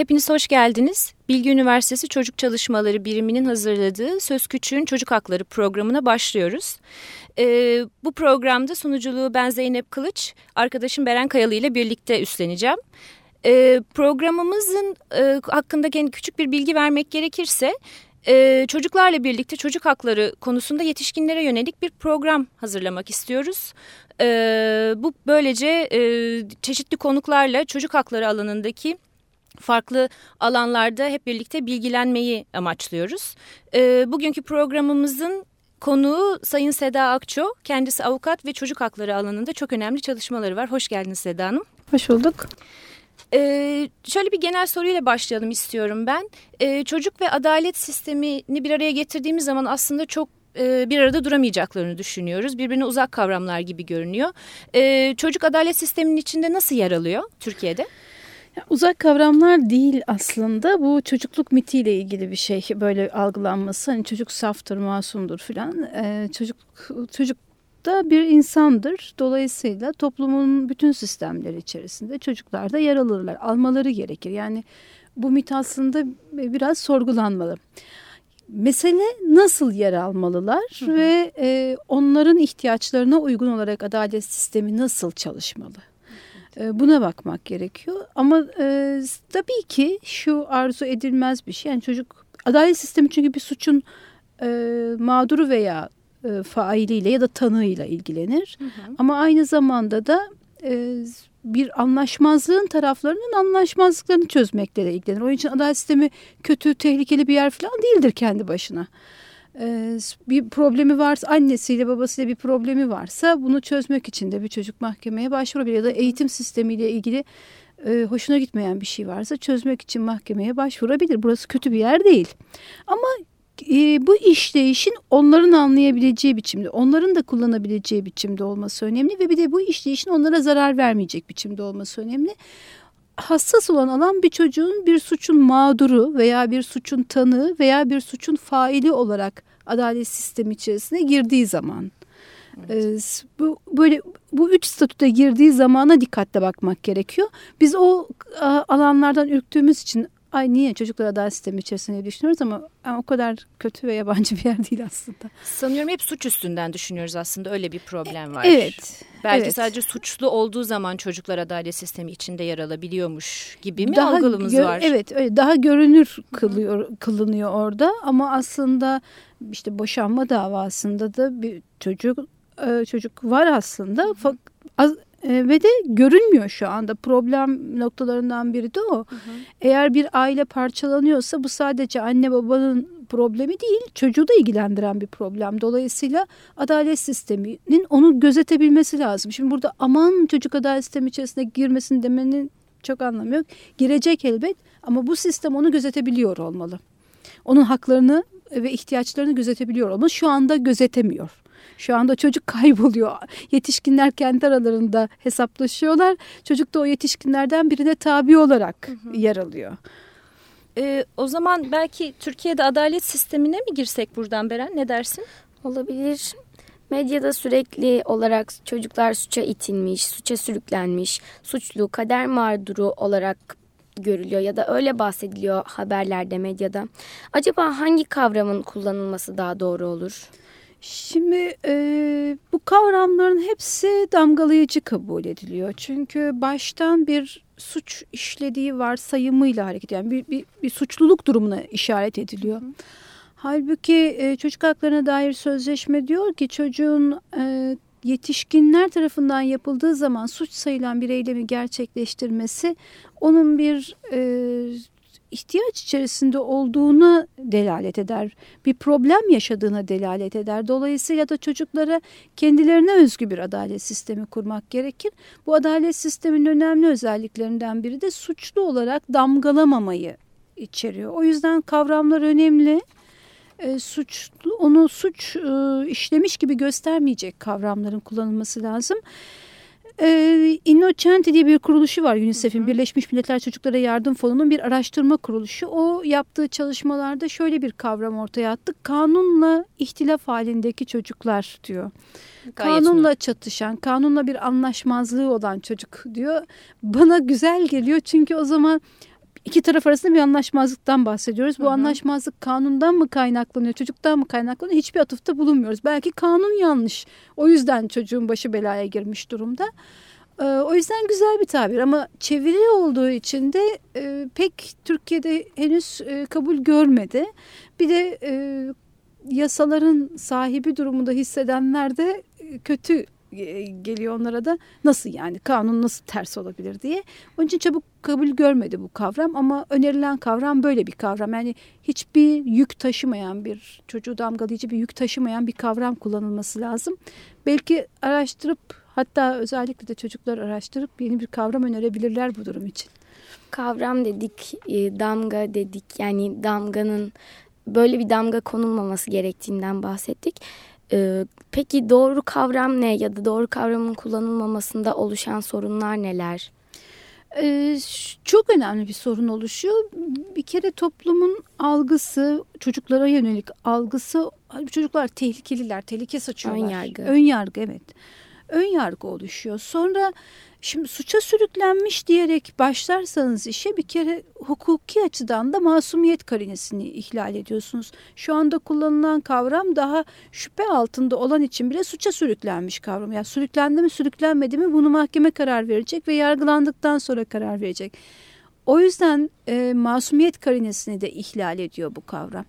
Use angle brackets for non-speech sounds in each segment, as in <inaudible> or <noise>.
Hepiniz hoş geldiniz. Bilgi Üniversitesi Çocuk Çalışmaları Biriminin hazırladığı Söz Küçüğün Çocuk Hakları programına başlıyoruz. Ee, bu programda sunuculuğu ben Zeynep Kılıç, arkadaşım Beren Kayalı ile birlikte üstleneceğim. Ee, programımızın e, hakkında küçük bir bilgi vermek gerekirse... Ee, çocuklarla birlikte çocuk hakları konusunda yetişkinlere yönelik bir program hazırlamak istiyoruz. Ee, bu böylece e, çeşitli konuklarla çocuk hakları alanındaki farklı alanlarda hep birlikte bilgilenmeyi amaçlıyoruz. E, bugünkü programımızın konuğu Sayın Seda Akço. Kendisi avukat ve çocuk hakları alanında çok önemli çalışmaları var. Hoş geldiniz Seda Hanım. Hoş bulduk. Ee, şöyle bir genel soruyla başlayalım istiyorum ben. Ee, çocuk ve adalet sistemini bir araya getirdiğimiz zaman aslında çok e, bir arada duramayacaklarını düşünüyoruz. Birbirine uzak kavramlar gibi görünüyor. Ee, çocuk adalet sisteminin içinde nasıl yer alıyor Türkiye'de? Uzak kavramlar değil aslında bu çocukluk mitiyle ilgili bir şey böyle algılanması hani çocuk saftır masumdur filan ee, çocuk çocuk da bir insandır. Dolayısıyla toplumun bütün sistemleri içerisinde çocuklar da yer alırlar. Almaları gerekir. Yani bu mit aslında biraz sorgulanmalı. Mesele nasıl yer almalılar hı hı. ve e, onların ihtiyaçlarına uygun olarak adalet sistemi nasıl çalışmalı? E, buna bakmak gerekiyor. Ama e, tabii ki şu arzu edilmez bir şey. Yani çocuk adalet sistemi çünkü bir suçun e, mağduru veya e, failiyle ya da tanığıyla ilgilenir. Hı hı. Ama aynı zamanda da e, bir anlaşmazlığın taraflarının anlaşmazlıklarını çözmekle de ilgilenir. Onun için adalet sistemi kötü, tehlikeli bir yer falan değildir kendi başına. Ee, bir problemi varsa annesiyle babasıyla bir problemi varsa bunu çözmek için de bir çocuk mahkemeye başvurabilir ya da eğitim sistemiyle ilgili e, hoşuna gitmeyen bir şey varsa çözmek için mahkemeye başvurabilir. Burası kötü bir yer değil. Ama e, bu işleyişin onların anlayabileceği biçimde, onların da kullanabileceği biçimde olması önemli ve bir de bu işleyişin onlara zarar vermeyecek biçimde olması önemli. Hassas olan alan bir çocuğun bir suçun mağduru veya bir suçun tanığı veya bir suçun faili olarak adalet sistemi içerisine girdiği zaman. Evet. Ee, bu böyle bu üç statüde girdiği zamana dikkatle bakmak gerekiyor. Biz o alanlardan ürktüğümüz için ay niye çocuklar adalet sistemi içerisinde düşünüyoruz ama yani o kadar kötü ve yabancı bir yer <laughs> değil aslında. Sanıyorum hep suç üstünden düşünüyoruz aslında öyle bir problem var. Evet. Belki evet. sadece suçlu olduğu zaman çocuklar adalet sistemi içinde yer alabiliyormuş gibi mi daha algılımız var? Evet öyle daha görünür kılıyor, kılınıyor orada ama aslında işte boşanma davasında da bir çocuk e, çocuk var aslında. Az, e, ve de görünmüyor şu anda. Problem noktalarından biri de o. Hı hı. Eğer bir aile parçalanıyorsa bu sadece anne babanın problemi değil, çocuğu da ilgilendiren bir problem. Dolayısıyla adalet sisteminin onu gözetebilmesi lazım. Şimdi burada aman çocuk adalet sistemi içerisine girmesin demenin çok anlamı yok. Girecek elbet ama bu sistem onu gözetebiliyor olmalı. Onun haklarını ve ihtiyaçlarını gözetebiliyor olmalı. Şu anda gözetemiyor. Şu anda çocuk <laughs> kayboluyor. Yetişkinler kendi aralarında hesaplaşıyorlar. Çocuk da o yetişkinlerden birine tabi olarak hı hı. yer alıyor. Ee, o zaman belki Türkiye'de adalet sistemine mi girsek buradan Beren ne dersin? Olabilir. Medyada sürekli olarak çocuklar suça itilmiş, suça sürüklenmiş, suçlu, kader mağduru olarak görülüyor ya da öyle bahsediliyor haberlerde, medyada. Acaba hangi kavramın kullanılması daha doğru olur? Şimdi e, bu kavramların hepsi damgalayıcı kabul ediliyor. Çünkü baştan bir suç işlediği varsayımıyla hareket yani bir, bir, bir suçluluk durumuna işaret ediliyor. Hı. Halbuki e, çocuk haklarına dair sözleşme diyor ki çocuğun e, yetişkinler tarafından yapıldığı zaman suç sayılan bir eylemi gerçekleştirmesi onun bir e, ihtiyaç içerisinde olduğunu delalet eder. Bir problem yaşadığına delalet eder. Dolayısıyla da çocuklara kendilerine özgü bir adalet sistemi kurmak gerekir. Bu adalet sisteminin önemli özelliklerinden biri de suçlu olarak damgalamamayı içeriyor. O yüzden kavramlar önemli. E, suçlu onu suç e, işlemiş gibi göstermeyecek kavramların kullanılması lazım. Ee, Innocenti diye bir kuruluşu var UNICEF'in Birleşmiş Milletler Çocuklara Yardım Fonu'nun bir araştırma kuruluşu. O yaptığı çalışmalarda şöyle bir kavram ortaya attı. Kanunla ihtilaf halindeki çocuklar diyor. Gayet kanunla mi? çatışan, kanunla bir anlaşmazlığı olan çocuk diyor. Bana güzel geliyor çünkü o zaman iki taraf arasında bir anlaşmazlıktan bahsediyoruz. Bu hı hı. anlaşmazlık kanundan mı kaynaklanıyor, çocuktan mı kaynaklanıyor? Hiçbir atıfta bulunmuyoruz. Belki kanun yanlış. O yüzden çocuğun başı belaya girmiş durumda. Ee, o yüzden güzel bir tabir ama çeviri olduğu için de e, pek Türkiye'de henüz e, kabul görmedi. Bir de e, yasaların sahibi durumunda hissedenler de kötü geliyor onlara da nasıl yani kanun nasıl ters olabilir diye. Onun için çabuk kabul görmedi bu kavram ama önerilen kavram böyle bir kavram. Yani hiçbir yük taşımayan bir çocuğu damgalayıcı bir yük taşımayan bir kavram kullanılması lazım. Belki araştırıp hatta özellikle de çocuklar araştırıp yeni bir kavram önerebilirler bu durum için. Kavram dedik, e, damga dedik yani damganın böyle bir damga konulmaması gerektiğinden bahsettik. Ee, peki doğru kavram ne ya da doğru kavramın kullanılmamasında oluşan sorunlar neler? Ee, çok önemli bir sorun oluşuyor. Bir kere toplumun algısı, çocuklara yönelik algısı, çocuklar tehlikeliler, tehlike saçıyorlar. Ön yargı. Ön yargı evet. Ön yargı oluşuyor. Sonra Şimdi suça sürüklenmiş diyerek başlarsanız işe bir kere hukuki açıdan da masumiyet karinesini ihlal ediyorsunuz. Şu anda kullanılan kavram daha şüphe altında olan için bile suça sürüklenmiş kavram. Yani sürüklendi mi sürüklenmedi mi bunu mahkeme karar verecek ve yargılandıktan sonra karar verecek. O yüzden e, masumiyet karinesini de ihlal ediyor bu kavram.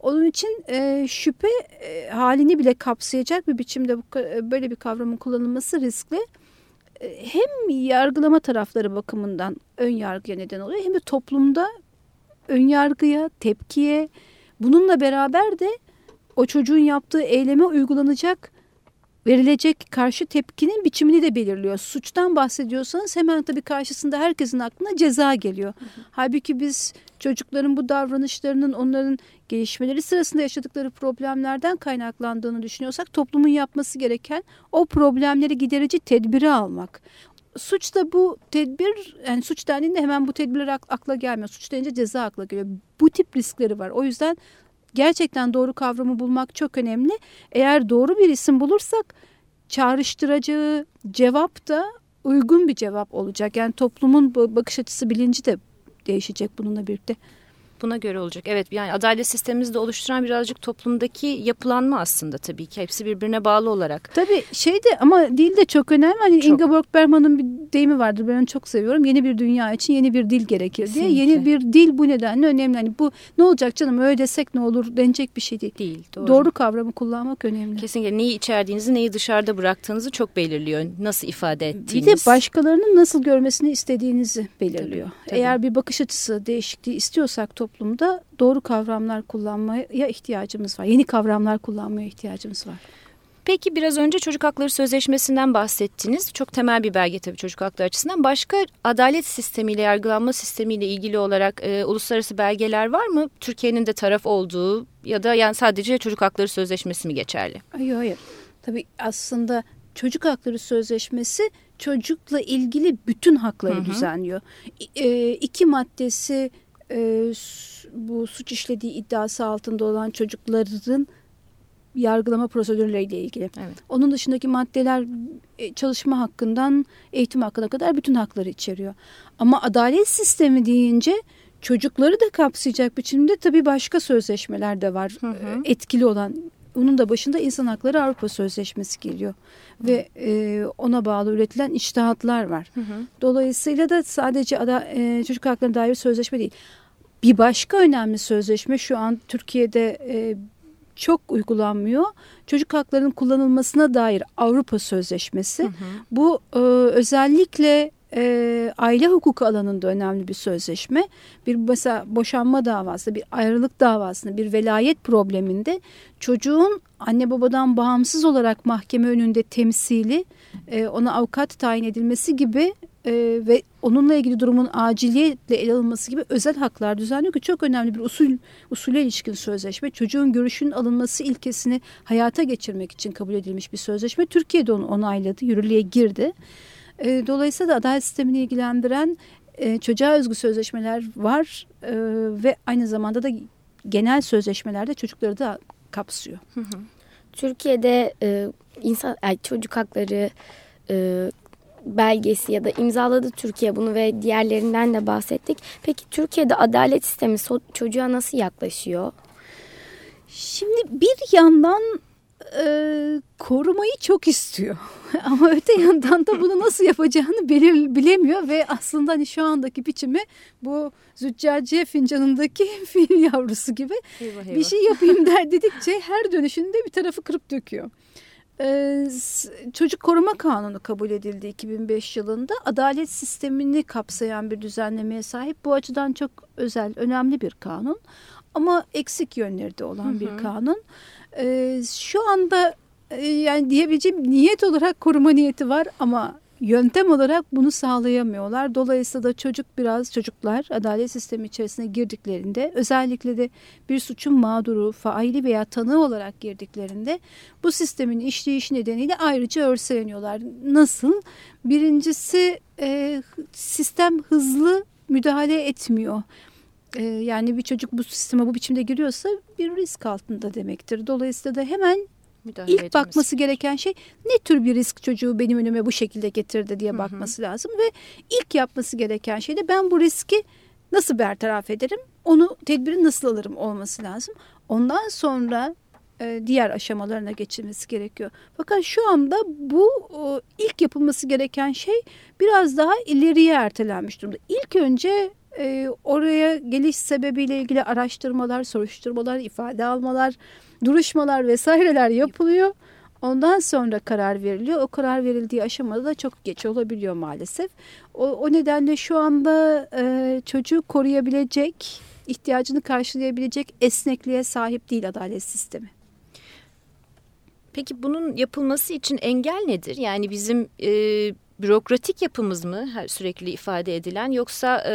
Onun için e, şüphe e, halini bile kapsayacak bir biçimde bu, böyle bir kavramın kullanılması riskli. E, hem yargılama tarafları bakımından ön yargıya neden oluyor hem de toplumda ön yargıya, tepkiye bununla beraber de o çocuğun yaptığı eyleme uygulanacak verilecek karşı tepkinin biçimini de belirliyor. Suçtan bahsediyorsanız hemen tabii karşısında herkesin aklına ceza geliyor. Hı hı. Halbuki biz çocukların bu davranışlarının onların gelişmeleri sırasında yaşadıkları problemlerden kaynaklandığını düşünüyorsak toplumun yapması gereken o problemleri giderici tedbiri almak. Suç da bu tedbir yani suç dendiğinde hemen bu tedbirler akla gelmiyor. Suç denince ceza akla geliyor. Bu tip riskleri var. O yüzden gerçekten doğru kavramı bulmak çok önemli. Eğer doğru bir isim bulursak çağrıştıracağı cevap da uygun bir cevap olacak. Yani toplumun bakış açısı bilinci de değişecek bununla birlikte buna göre olacak. Evet yani adalet sistemimizi de oluşturan birazcık toplumdaki yapılanma aslında tabii ki. Hepsi birbirine bağlı olarak. Tabii şey de ama dil de çok önemli. Hani çok. Ingeborg Bergman'ın bir deyimi vardır. Ben onu çok seviyorum. Yeni bir dünya için yeni bir dil gerekir diye. Kesinlikle. Yeni bir dil bu nedenle önemli. Hani bu ne olacak canım öyle desek ne olur denecek bir şey değil. Değil doğru. Doğru kavramı kullanmak önemli. Kesinlikle neyi içerdiğinizi neyi dışarıda bıraktığınızı çok belirliyor. Nasıl ifade ettiğiniz. Bir de başkalarının nasıl görmesini istediğinizi belirliyor. Tabii, tabii. Eğer bir bakış açısı değişikliği istiyorsak toplumda doğru kavramlar kullanmaya ihtiyacımız var. Yeni kavramlar kullanmaya ihtiyacımız var. Peki biraz önce çocuk hakları sözleşmesinden bahsettiniz. Çok temel bir belge tabii çocuk hakları açısından. Başka adalet sistemiyle, yargılanma sistemiyle ilgili olarak e, uluslararası belgeler var mı? Türkiye'nin de taraf olduğu ya da yani sadece çocuk hakları sözleşmesi mi geçerli? Hayır hayır. Tabii aslında çocuk hakları sözleşmesi çocukla ilgili bütün hakları hı hı. düzenliyor. E, iki maddesi e, bu suç işlediği iddiası altında olan çocukların yargılama prosedürleriyle ilgili. Evet. Onun dışındaki maddeler e, çalışma hakkından eğitim hakkına kadar bütün hakları içeriyor. Ama adalet sistemi deyince çocukları da kapsayacak biçimde tabii başka sözleşmeler de var hı hı. E, etkili olan. Onun da başında İnsan Hakları Avrupa Sözleşmesi geliyor hı. ve e, ona bağlı üretilen içtihatlar var. Hı hı. Dolayısıyla da sadece ada, e, çocuk haklarına dair sözleşme değil. Bir başka önemli sözleşme şu an Türkiye'de e, çok uygulanmıyor. Çocuk haklarının kullanılmasına dair Avrupa Sözleşmesi. Hı hı. Bu e, özellikle e, aile hukuku alanında önemli bir sözleşme. Bir mesela boşanma davası, bir ayrılık davasında, bir velayet probleminde çocuğun anne babadan bağımsız olarak mahkeme önünde temsili, e, ona avukat tayin edilmesi gibi e, ve onunla ilgili durumun aciliyetle ele alınması gibi özel haklar düzenliyor ki çok önemli bir usul usule ilişkin sözleşme. Çocuğun görüşünün alınması ilkesini hayata geçirmek için kabul edilmiş bir sözleşme. Türkiye'de onu onayladı, yürürlüğe girdi. E, dolayısıyla da adalet sistemini ilgilendiren e, çocuğa özgü sözleşmeler var e, ve aynı zamanda da genel sözleşmelerde çocukları da kapsıyor. Hı hı. Türkiye'de e, insan yani çocuk hakları e, belgesi ya da imzaladı Türkiye bunu ve diğerlerinden de bahsettik. Peki Türkiye'de adalet sistemi çocuğa nasıl yaklaşıyor? Şimdi bir yandan e, korumayı çok istiyor. <laughs> Ama öte yandan da bunu nasıl yapacağını belir, bilemiyor ve aslında hani şu andaki biçimi bu züccaciye fincanındaki <laughs> fil yavrusu gibi eyvah, eyvah. bir şey yapayım der dedikçe her dönüşünde bir tarafı kırıp döküyor. Ee, çocuk Koruma Kanunu kabul edildi 2005 yılında. Adalet sistemini kapsayan bir düzenlemeye sahip. Bu açıdan çok özel, önemli bir kanun. Ama eksik yönleri de olan hı hı. bir kanun. Ee, şu anda e, yani diyebileceğim niyet olarak koruma niyeti var ama yöntem olarak bunu sağlayamıyorlar. Dolayısıyla da çocuk biraz çocuklar adalet sistemi içerisine girdiklerinde özellikle de bir suçun mağduru, faili veya tanığı olarak girdiklerinde bu sistemin işleyişi nedeniyle ayrıca örseleniyorlar. Nasıl? Birincisi e, sistem hızlı müdahale etmiyor. E, yani bir çocuk bu sisteme bu biçimde giriyorsa bir risk altında demektir. Dolayısıyla da hemen Müdahale İlk edilmesi. bakması gereken şey ne tür bir risk çocuğu benim önüme bu şekilde getirdi diye bakması hı hı. lazım ve ilk yapması gereken şey de ben bu riski nasıl bertaraf ederim? Onu tedbiri nasıl alırım olması lazım. Ondan sonra diğer aşamalarına geçilmesi gerekiyor. Fakat şu anda bu o, ilk yapılması gereken şey biraz daha ileriye ertelenmiş durumda. İlk önce e, oraya geliş sebebiyle ilgili araştırmalar, soruşturmalar, ifade almalar, duruşmalar vesaireler yapılıyor. Ondan sonra karar veriliyor. O karar verildiği aşamada da çok geç olabiliyor maalesef. O, o nedenle şu anda e, çocuğu koruyabilecek, ihtiyacını karşılayabilecek esnekliğe sahip değil adalet sistemi. Peki bunun yapılması için engel nedir? Yani bizim e, bürokratik yapımız mı sürekli ifade edilen yoksa e,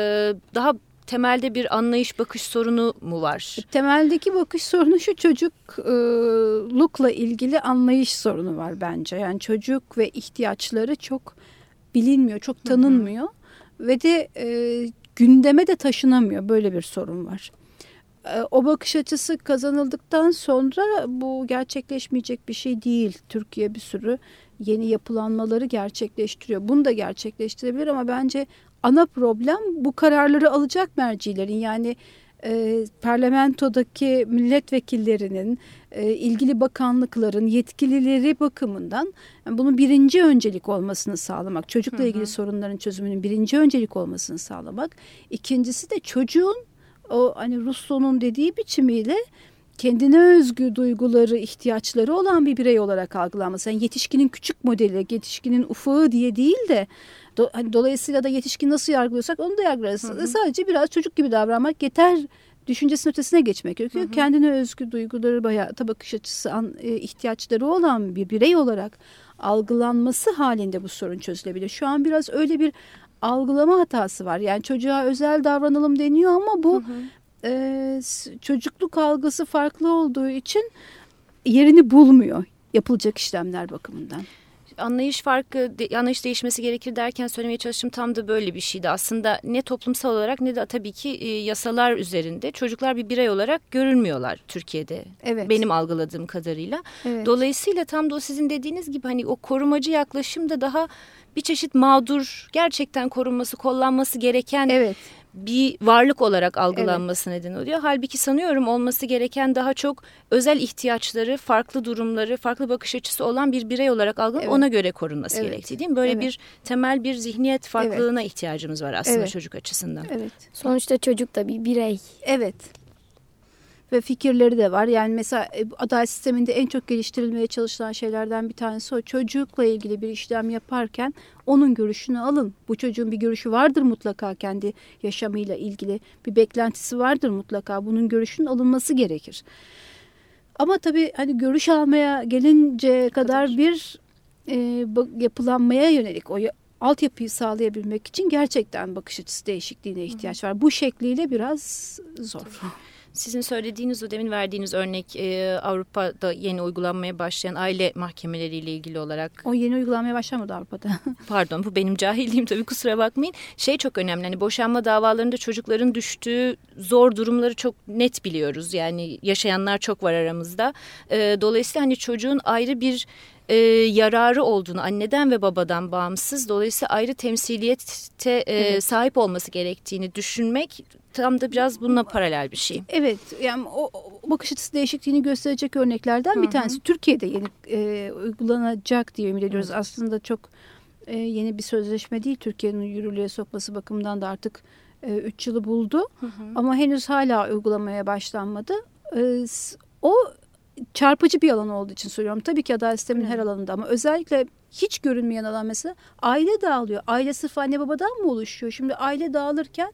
daha temelde bir anlayış bakış sorunu mu var? Temeldeki bakış sorunu şu çocuklukla ilgili anlayış sorunu var bence. Yani çocuk ve ihtiyaçları çok bilinmiyor, çok tanınmıyor hı hı. ve de e, gündeme de taşınamıyor. Böyle bir sorun var. E, o bakış açısı kazanıldıktan sonra bu gerçekleşmeyecek bir şey değil. Türkiye bir sürü yeni yapılanmaları gerçekleştiriyor. Bunu da gerçekleştirebilir ama bence ana problem bu kararları alacak mercilerin yani e, parlamentodaki milletvekillerinin, e, ilgili bakanlıkların yetkilileri bakımından yani bunun birinci öncelik olmasını sağlamak, çocukla hı hı. ilgili sorunların çözümünün birinci öncelik olmasını sağlamak. İkincisi de çocuğun o hani Russo'nun dediği biçimiyle kendine özgü duyguları, ihtiyaçları olan bir birey olarak algılanması. Yani yetişkinin küçük modeli, yetişkinin ufağı diye değil de do, hani dolayısıyla da yetişkin nasıl yargılıyorsak onu da yargılarız. Hı hı. Sadece biraz çocuk gibi davranmak yeter düşüncesinin ötesine geçmek gerekiyor. Hı hı. Kendine özgü duyguları, hayata bakış açısı, an, e, ihtiyaçları olan bir birey olarak algılanması halinde bu sorun çözülebilir. Şu an biraz öyle bir algılama hatası var. Yani çocuğa özel davranalım deniyor ama bu hı hı e, çocukluk algısı farklı olduğu için yerini bulmuyor yapılacak işlemler bakımından anlayış farkı, anlayış değişmesi gerekir derken söylemeye çalıştım tam da böyle bir şeydi. Aslında ne toplumsal olarak ne de tabii ki e, yasalar üzerinde çocuklar bir birey olarak görülmüyorlar Türkiye'de. Evet. Benim algıladığım kadarıyla. Evet. Dolayısıyla tam da o sizin dediğiniz gibi hani o korumacı yaklaşım da daha bir çeşit mağdur, gerçekten korunması, kollanması gereken evet bir varlık olarak algılanması evet. neden oluyor. Halbuki sanıyorum olması gereken daha çok özel ihtiyaçları, farklı durumları, farklı bakış açısı olan bir birey olarak algılanıp evet. ona göre korunması evet. gerektiği değil mi? Böyle evet. bir temel bir zihniyet farklılığına evet. ihtiyacımız var aslında evet. çocuk açısından. Evet. Sonuçta çocuk da bir birey. Evet ve fikirleri de var. Yani mesela e, adalet sisteminde en çok geliştirilmeye çalışılan şeylerden bir tanesi o. Çocukla ilgili bir işlem yaparken onun görüşünü alın. Bu çocuğun bir görüşü vardır mutlaka kendi yaşamıyla ilgili. Bir beklentisi vardır mutlaka. Bunun görüşünün alınması gerekir. Ama tabii hani görüş almaya gelince kadar, kadar bir e, yapılanmaya yönelik o altyapıyı sağlayabilmek için gerçekten bakış açısı değişikliğine ihtiyaç var. Bu şekliyle biraz zor. Tabii. Sizin söylediğiniz o demin verdiğiniz örnek e, Avrupa'da yeni uygulanmaya başlayan aile mahkemeleriyle ilgili olarak. O yeni uygulanmaya başlamadı Avrupa'da. <laughs> Pardon bu benim cahilliğim tabii kusura bakmayın. Şey çok önemli hani boşanma davalarında çocukların düştüğü zor durumları çok net biliyoruz. Yani yaşayanlar çok var aramızda. E, dolayısıyla hani çocuğun ayrı bir e, yararı olduğunu anneden ve babadan bağımsız dolayısıyla ayrı temsiliyete e, evet. sahip olması gerektiğini düşünmek tam da biraz bununla paralel bir şey. Evet yani o, o bakış açısı değişikliğini gösterecek örneklerden Hı -hı. bir tanesi. Türkiye'de yeni e, uygulanacak diye ümit ediyoruz. Evet. Aslında çok e, yeni bir sözleşme değil Türkiye'nin yürürlüğe sokması bakımından da artık 3 e, yılı buldu. Hı hı. Ama henüz hala uygulamaya başlanmadı. E, o çarpıcı bir alan olduğu için söylüyorum. Tabii ki adalet sisteminin her alanında ama özellikle hiç görünmeyen alan mesela aile dağılıyor. Aile sırf anne babadan mı oluşuyor? Şimdi aile dağılırken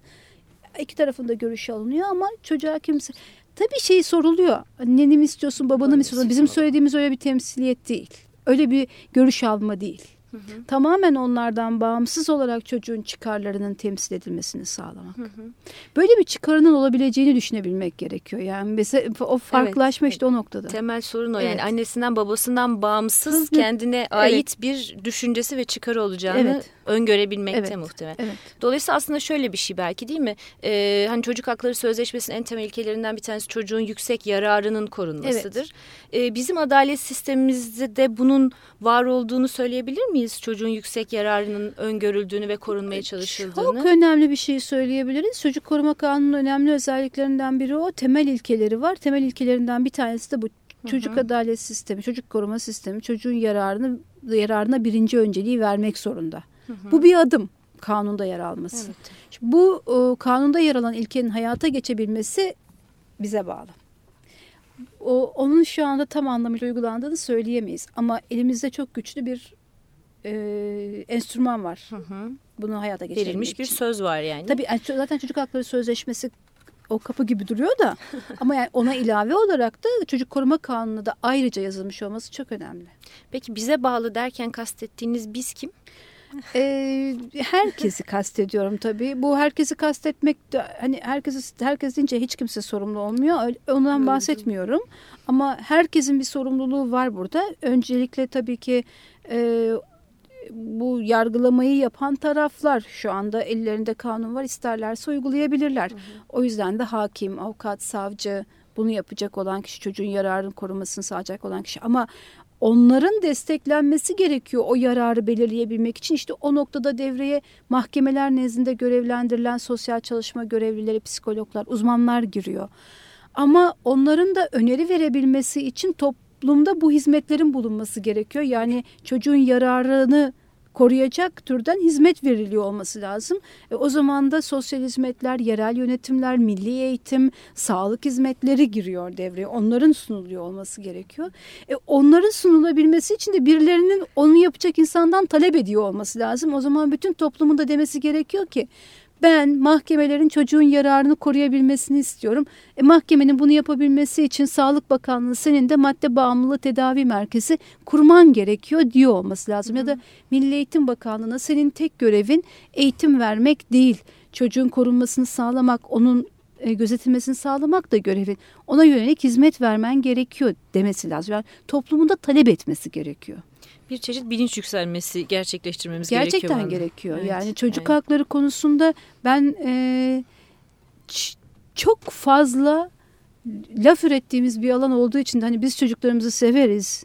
iki tarafında görüş alınıyor ama çocuğa kimse... Tabii şey soruluyor. Anneni mi istiyorsun, babanı mı istiyorsun? Bizim söylediğimiz öyle bir temsiliyet değil. Öyle bir görüş alma değil. Hı hı. Tamamen onlardan bağımsız olarak çocuğun çıkarlarının temsil edilmesini sağlamak. Hı hı. Böyle bir çıkarının olabileceğini düşünebilmek gerekiyor. Yani mesela o farklılaşma evet, işte o noktada. Temel sorun o evet. yani annesinden babasından bağımsız Hızlı. kendine ait evet. bir düşüncesi ve çıkarı olacağını evet. Öngörebilmekte evet. muhtemelen. Evet. Dolayısıyla aslında şöyle bir şey belki değil mi? Ee, hani çocuk hakları sözleşmesinin en temel ilkelerinden bir tanesi çocuğun yüksek yararının korunmasıdır. Evet. Ee, bizim adalet sistemimizde de bunun var olduğunu söyleyebilir miyiz? çocuğun yüksek yararının öngörüldüğünü ve korunmaya çalışıldığını? Çok önemli bir şey söyleyebiliriz. Çocuk koruma kanunun önemli özelliklerinden biri o. Temel ilkeleri var. Temel ilkelerinden bir tanesi de bu çocuk hı hı. adalet sistemi, çocuk koruma sistemi çocuğun yararını yararına birinci önceliği vermek zorunda. Hı hı. Bu bir adım kanunda yer alması. Evet. Şimdi bu o, kanunda yer alan ilkenin hayata geçebilmesi bize bağlı. O, onun şu anda tam anlamıyla uygulandığını söyleyemeyiz. Ama elimizde çok güçlü bir e, enstrüman var. Hı hı. Bunu hayata geçirebilmek Verilmiş bir söz var yani. Tabii zaten çocuk hakları sözleşmesi o kapı gibi duruyor da <laughs> ama yani ona ilave olarak da çocuk koruma kanunu da ayrıca yazılmış olması çok önemli. Peki bize bağlı derken kastettiğiniz biz kim? Ee, herkesi kastediyorum tabii. Bu herkesi kastetmek de hani herkesi herkes deyince hiç kimse sorumlu olmuyor. Ondan bahsetmiyorum. Ama herkesin bir sorumluluğu var burada. Öncelikle tabii ki e, bu yargılamayı yapan taraflar şu anda ellerinde kanun var isterlerse uygulayabilirler. Hı hı. O yüzden de hakim, avukat, savcı bunu yapacak olan kişi çocuğun yararını korumasını sağlayacak olan kişi ama onların desteklenmesi gerekiyor o yararı belirleyebilmek için. işte o noktada devreye mahkemeler nezdinde görevlendirilen sosyal çalışma görevlileri, psikologlar, uzmanlar giriyor. Ama onların da öneri verebilmesi için top toplumda bu hizmetlerin bulunması gerekiyor. Yani çocuğun yararını koruyacak türden hizmet veriliyor olması lazım. E, o zaman da sosyal hizmetler, yerel yönetimler, milli eğitim, sağlık hizmetleri giriyor devreye. Onların sunuluyor olması gerekiyor. E, onların sunulabilmesi için de birilerinin onu yapacak insandan talep ediyor olması lazım. O zaman bütün toplumun da demesi gerekiyor ki ben mahkemelerin çocuğun yararını koruyabilmesini istiyorum. E, mahkemenin bunu yapabilmesi için Sağlık Bakanlığı senin de madde bağımlılığı tedavi merkezi kurman gerekiyor diyor olması lazım. Hı. Ya da Milli Eğitim Bakanlığı'na senin tek görevin eğitim vermek değil. Çocuğun korunmasını sağlamak, onun e, gözetilmesini sağlamak da görevin. Ona yönelik hizmet vermen gerekiyor demesi lazım. Yani toplumunda talep etmesi gerekiyor bir çeşit bilinç yükselmesi gerçekleştirmemiz Gerçekten gerekiyor. Gerçekten gerekiyor. Evet, yani çocuk evet. hakları konusunda ben e, çok fazla laf ürettiğimiz bir alan olduğu için de hani biz çocuklarımızı severiz.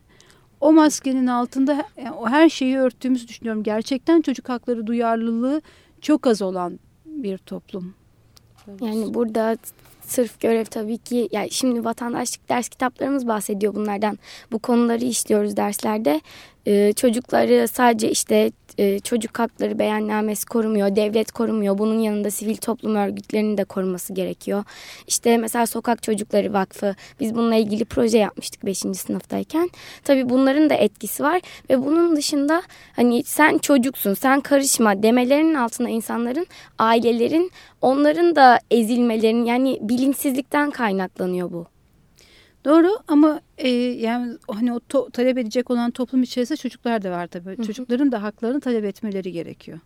O maskenin altında o her şeyi örttüğümüzü düşünüyorum. Gerçekten çocuk hakları duyarlılığı çok az olan bir toplum. Yani burada sırf görev tabii ki yani şimdi vatandaşlık ders kitaplarımız bahsediyor bunlardan. Bu konuları işliyoruz derslerde. Ee, çocukları sadece işte e, çocuk hakları beyannamesi korumuyor, devlet korumuyor. Bunun yanında sivil toplum örgütlerinin de koruması gerekiyor. İşte mesela Sokak Çocukları Vakfı biz bununla ilgili proje yapmıştık 5. sınıftayken. Tabii bunların da etkisi var ve bunun dışında hani sen çocuksun, sen karışma demelerinin altında insanların, ailelerin, onların da ezilmelerinin yani bilinçsizlikten kaynaklanıyor bu. Doğru ama e, yani hani o to, talep edecek olan toplum içerisinde çocuklar da var tabii. Hı hı. Çocukların da haklarını talep etmeleri gerekiyor.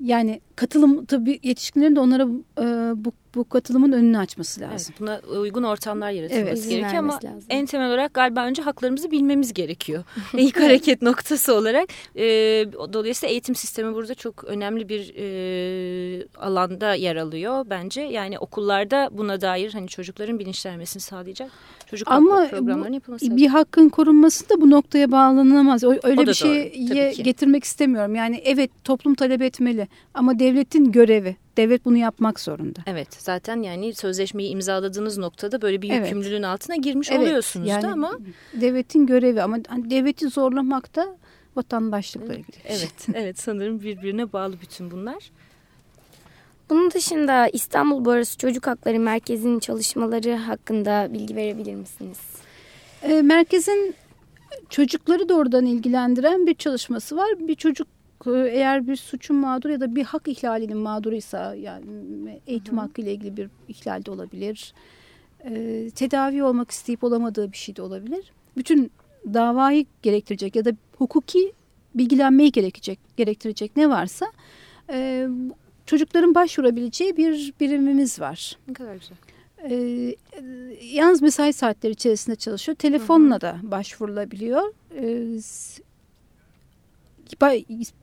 Yani katılım tabii yetişkinlerin de onlara e, bu, bu katılımın önünü açması lazım. Evet, buna uygun ortamlar yaratılması Evet. gerekiyor ama lazım. en temel olarak galiba önce haklarımızı bilmemiz gerekiyor. <laughs> İlk hareket noktası olarak. E, dolayısıyla eğitim sistemi burada çok önemli bir e, alanda yer alıyor bence. Yani okullarda buna dair hani çocukların bilinçlenmesini sağlayacak çocuk Ama programlarının yapılması lazım. Bir hakkın korunması da bu noktaya bağlanamaz. Öyle O bir şeye doğru, getirmek istemiyorum. Yani evet toplum talep etmeli ama devletin görevi. Devlet bunu yapmak zorunda. Evet zaten yani sözleşmeyi imzaladığınız noktada böyle bir Evet. yükümlülüğün altına girmiş Evet, oluyorsunuz yani da ama devletin görevi ama hani devleti zorlamak da vatandaşlıkla ilgili. bir şey. evet evet sanırım birbirine bağlı bütün bunlar. Bunun dışında İstanbul Barosu Çocuk Hakları Merkezi'nin çalışmaları hakkında bilgi verebilir misiniz? E, merkezin çocukları doğrudan ilgilendiren bir çalışması var. Bir çocuk eğer bir suçun mağdur ya da bir hak ihlalinin mağduruysa yani eğitim hakkı ile ilgili bir ihlal de olabilir. E, tedavi olmak isteyip olamadığı bir şey de olabilir. Bütün davayı gerektirecek ya da hukuki bilgilenmeyi gerekecek, gerektirecek ne varsa e, çocukların başvurabileceği bir birimimiz var. Ne kadar güzel. Ee, yalnız mesai saatleri içerisinde çalışıyor. Telefonla da başvurulabiliyor. Ee, s- ba-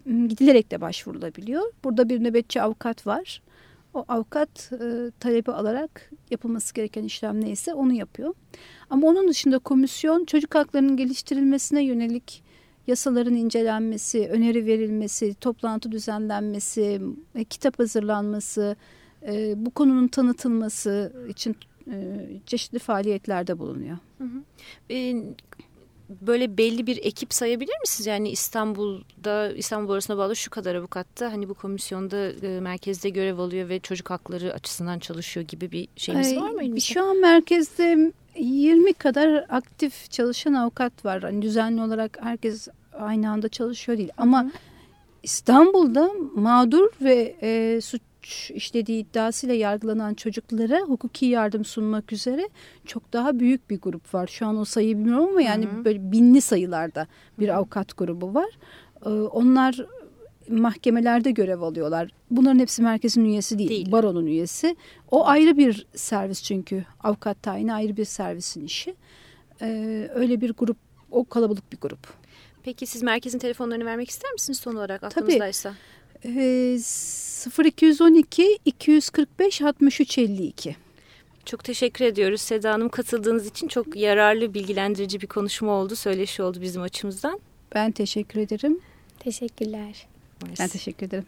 gidilerek de başvurulabiliyor. Burada bir nöbetçi avukat var. O avukat e, talebi alarak yapılması gereken işlem neyse onu yapıyor. Ama onun dışında komisyon çocuk haklarının geliştirilmesine yönelik yasaların incelenmesi, öneri verilmesi, toplantı düzenlenmesi, e, kitap hazırlanması, e, bu konunun tanıtılması için e, çeşitli faaliyetlerde bulunuyor. Ee, böyle belli bir ekip sayabilir misiniz? Yani İstanbul'da İstanbul Barosu'na bağlı şu kadar avukatta hani bu komisyonda e, merkezde görev alıyor ve çocuk hakları açısından çalışıyor gibi bir şeyimiz Ay, var mı elimizde? Şu an merkezde 20 kadar aktif çalışan avukat var. Hani düzenli olarak herkes aynı anda çalışıyor değil. Ama İstanbul'da mağdur ve e, suç işlediği iddiasıyla yargılanan çocuklara hukuki yardım sunmak üzere çok daha büyük bir grup var. Şu an o sayıyı bilmiyorum ama yani Hı hı. böyle binli sayılarda bir avukat grubu var. E, onlar mahkemelerde görev alıyorlar. Bunların hepsi merkezin üyesi değil, Değil. baronun üyesi. O ayrı bir servis çünkü. Avukat tayini ayrı bir servisin işi. E, öyle bir grup, o kalabalık bir grup. Peki siz merkezin telefonlarını vermek ister misiniz son olarak Tabii. Aklınızdaysa? E, 0212 245 63 52. Çok teşekkür ediyoruz Seda Hanım katıldığınız için çok yararlı bilgilendirici bir konuşma oldu söyleşi oldu bizim açımızdan. Ben teşekkür ederim. Teşekkürler. Ben teşekkür ederim.